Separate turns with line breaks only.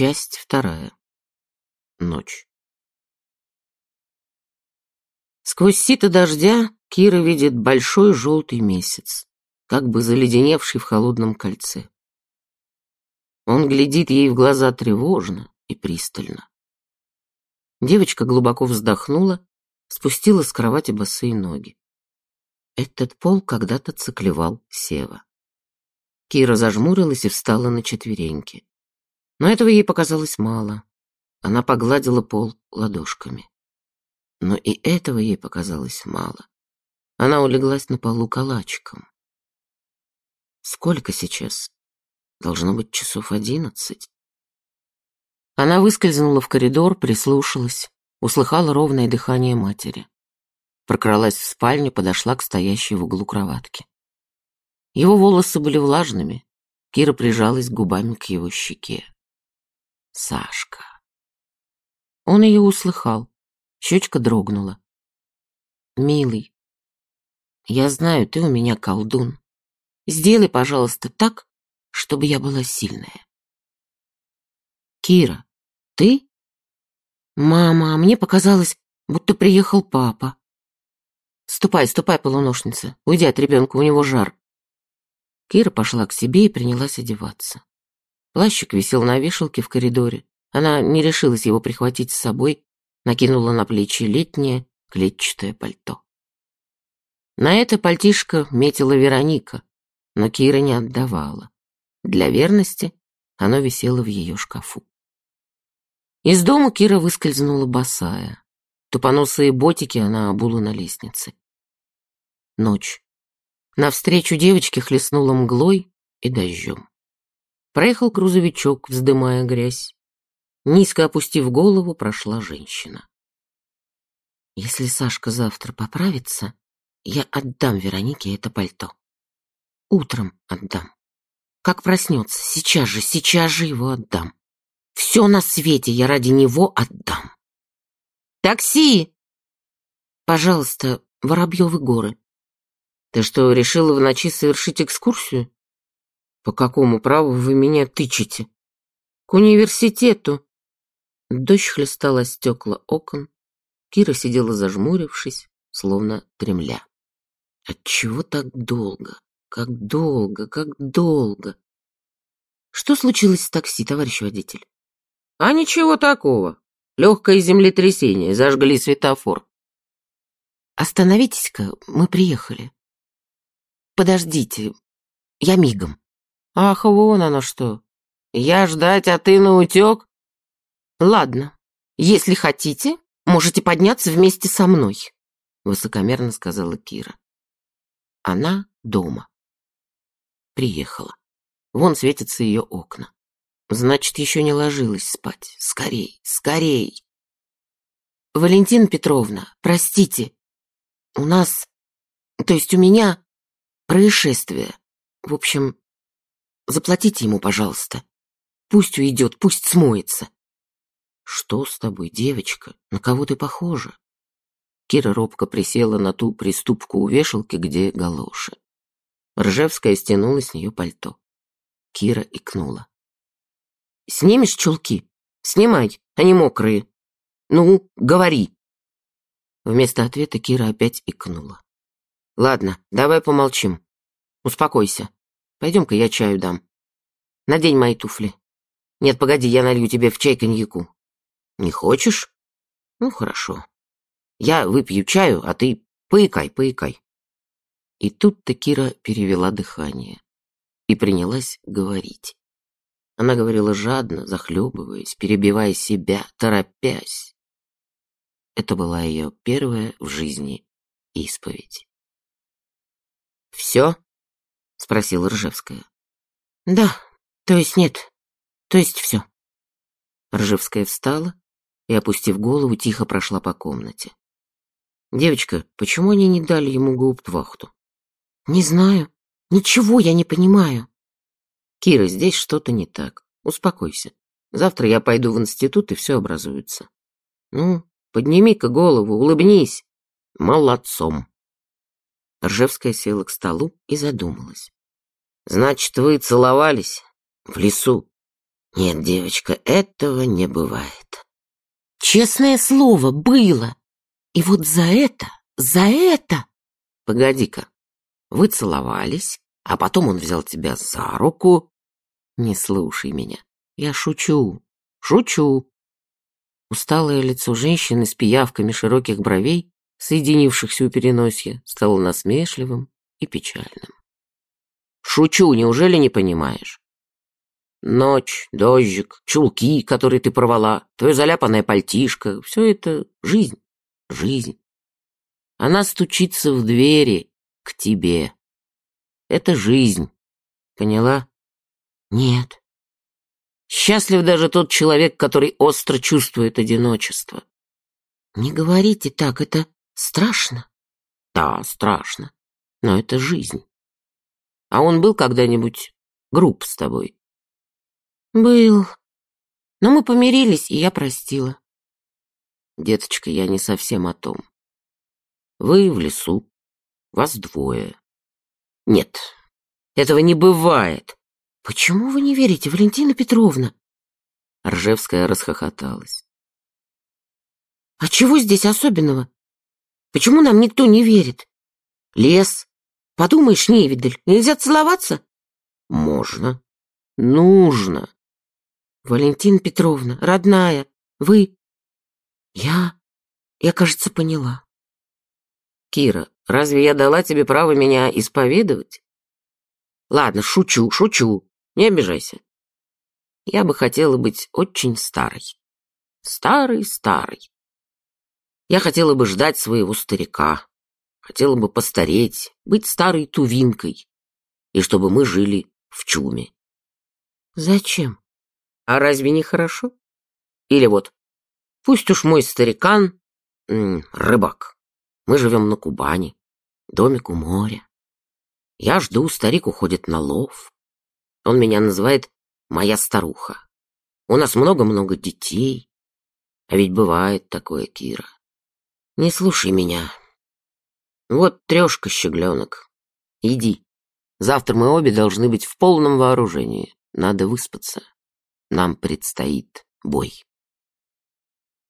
Часть вторая. Ночь. Сквозь сито дождя Кира видит большой желтый месяц, как бы заледеневший в холодном кольце. Он глядит ей в глаза тревожно и пристально. Девочка глубоко вздохнула, спустила с кровати босые ноги. Этот пол когда-то циклевал Сева. Кира зажмурилась и встала на четвереньки. Но этого ей показалось мало. Она погладила пол ладошками. Но и этого ей показалось мало. Она улеглась на полу калачиком. Сколько сейчас? Должно быть часов одиннадцать. Она выскользнула в коридор, прислушалась, услыхала ровное дыхание матери. Прокралась в спальню, подошла к стоящей в углу кроватке. Его волосы были влажными. Кира прижалась губами к его щеке. Сашка. Он ее услыхал. Щечка дрогнула. «Милый, я знаю, ты у меня колдун. Сделай, пожалуйста, так, чтобы я была сильная». «Кира, ты?» «Мама, а мне показалось, будто приехал папа». «Ступай, ступай, полуношница, уйди от ребенка, у него жар». Кира пошла к себе и принялась одеваться. Плащик висел на вешалке в коридоре. Она не решилась его прихватить с собой, накинула на плечи летнее клетчатое пальто. На это пальтишко метила Вероника, но Кира не отдавала. Для верности оно висело в ее шкафу. Из дома Кира выскользнула босая. Тупоносые ботики она обула на лестнице. Ночь. Навстречу девочке хлестнула мглой и дождем. Проехал грузовичок, вздымая грязь. Низко опустив голову, прошла женщина. Если Сашка завтра поправится, я отдам Веронике это пальто. Утром отдам. Как проснется, сейчас же, сейчас же его отдам. Все на свете я ради него отдам. Такси! Пожалуйста, Воробьевы горы. Ты что, решила в ночи совершить экскурсию? По какому праву вы меня тычете? К университету. Дождь хлестал стекла окон. Кира сидела зажмурившись, словно тремля. Отчего так долго? Как долго, как долго? Что случилось с такси, товарищ водитель? А ничего такого. Легкое землетрясение, зажгли светофор. Остановитесь-ка, мы приехали. Подождите, я мигом. Ах, вон оно что. Я ждать, а ты наутек? Ладно, если хотите, можете подняться вместе со мной, высокомерно сказала Кира. Она дома. Приехала. Вон светятся ее окна. Значит, еще не ложилась спать. Скорей, скорей. Валентина Петровна, простите. У нас, то есть у меня происшествие. В общем, Заплатите ему, пожалуйста. Пусть уйдет, пусть смоется. Что с тобой, девочка? На кого ты похожа? Кира робко присела на ту приступку у вешалки, где галоши. Ржевская стянула с нее пальто. Кира икнула. «Снимешь чулки? Снимай, они мокрые. Ну, говори!» Вместо ответа Кира опять икнула. «Ладно, давай помолчим. Успокойся. Пойдем-ка я чаю дам. Надень мои туфли. Нет, погоди, я налью тебе в чай коньяку. Не хочешь? Ну, хорошо. Я выпью чаю, а ты поикай, поикай. И тут-то Кира перевела дыхание и принялась говорить. Она говорила жадно, захлебываясь, перебивая себя, торопясь. Это была ее первая в жизни исповедь. «Все?» — спросила Ржевская. «Да, то есть нет, то есть все». Ржевская встала и, опустив голову, тихо прошла по комнате. «Девочка, почему они не дали ему гауптвахту?» «Не знаю. Ничего я не понимаю». «Кира, здесь что-то не так. Успокойся. Завтра я пойду в институт, и все образуется. Ну, подними-ка голову, улыбнись. Молодцом». Ржевская села к столу и задумалась. «Значит, вы целовались в лесу?» Нет, девочка, этого не бывает.
Честное слово, было. И вот за это, за это...
Погоди-ка, вы целовались, а потом он взял тебя за руку. Не слушай меня, я шучу, шучу. Усталое лицо женщины с пиявками широких бровей, соединившихся у переносья, стало насмешливым и печальным. Шучу, неужели не понимаешь? Ночь, дождик, чулки, которые ты порвала, твое заляпанное пальтишко — все это жизнь, жизнь. Она стучится в двери к тебе. Это жизнь. Поняла?
Нет.
Счастлив даже тот человек, который остро чувствует одиночество.
Не говорите так, это страшно.
Да, страшно. Но это жизнь. А он был когда-нибудь груб с тобой?
Был. Но мы помирились, и я простила.
Деточка, я не совсем о том. Вы в лесу, вас двое. Нет, этого не бывает.
Почему вы не верите, Валентина Петровна?
Ржевская расхохоталась.
А чего здесь особенного? Почему нам никто не верит? Лес. Подумаешь, невидаль, нельзя целоваться?
Можно. Нужно.
Валентина Петровна, родная, вы... Я... Я, кажется, поняла.
Кира, разве я дала тебе право меня исповедовать? Ладно, шучу, шучу, не обижайся. Я бы хотела быть очень старой. Старый-старый. Я хотела бы ждать своего старика. Хотела бы постареть, быть старой тувинкой. И чтобы мы жили в чуме.
Зачем?
А разве не хорошо? Или вот, пусть уж мой старикан рыбак. Мы живем на Кубани, домик у моря. Я жду, старик уходит на лов. Он меня называет моя старуха. У нас много-много детей. А ведь бывает такое, Кира. Не слушай меня. Вот трешка, щегленок. Иди. Завтра мы обе должны быть в полном вооружении. Надо выспаться. Нам предстоит бой.